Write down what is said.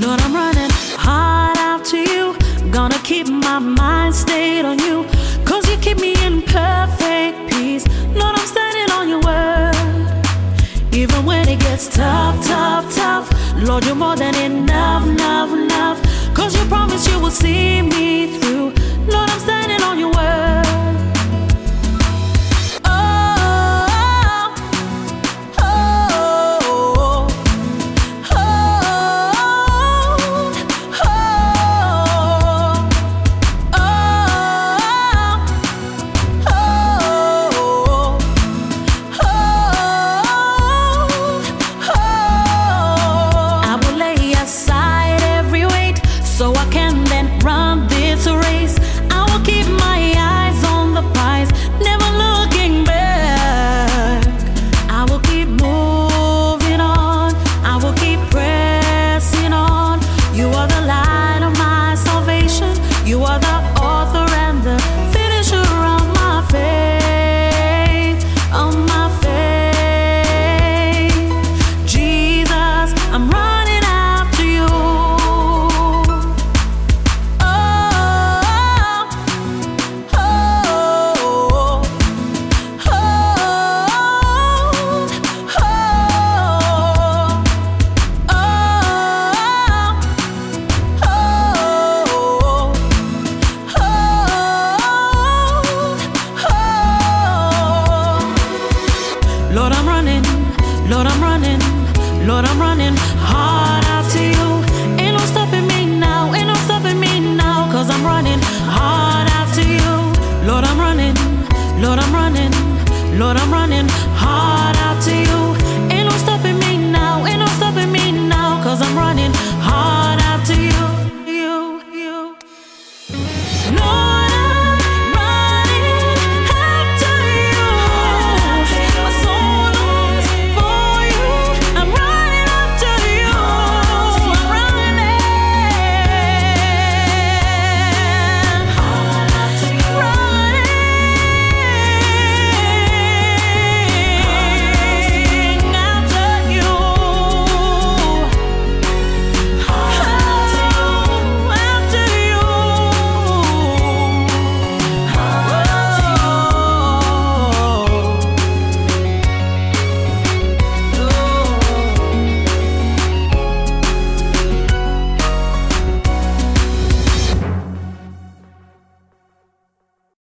Lord, I'm running hard out to you. Gonna keep my mind stayed on you. Cause you keep me in perfect peace. Lord, I'm standing on your word. Even when it gets tough, tough, tough. Lord, you're more than enough, enough, enough. Cause you promise you will see me through. You are the Lord, I'm running, Lord, I'm running, Lord, I'm running hard after you. Ain't no stopping me now, ain't no stopping me now, cause I'm running hard after you. Lord, I'm running, Lord, I'm running, Lord, I'm running hard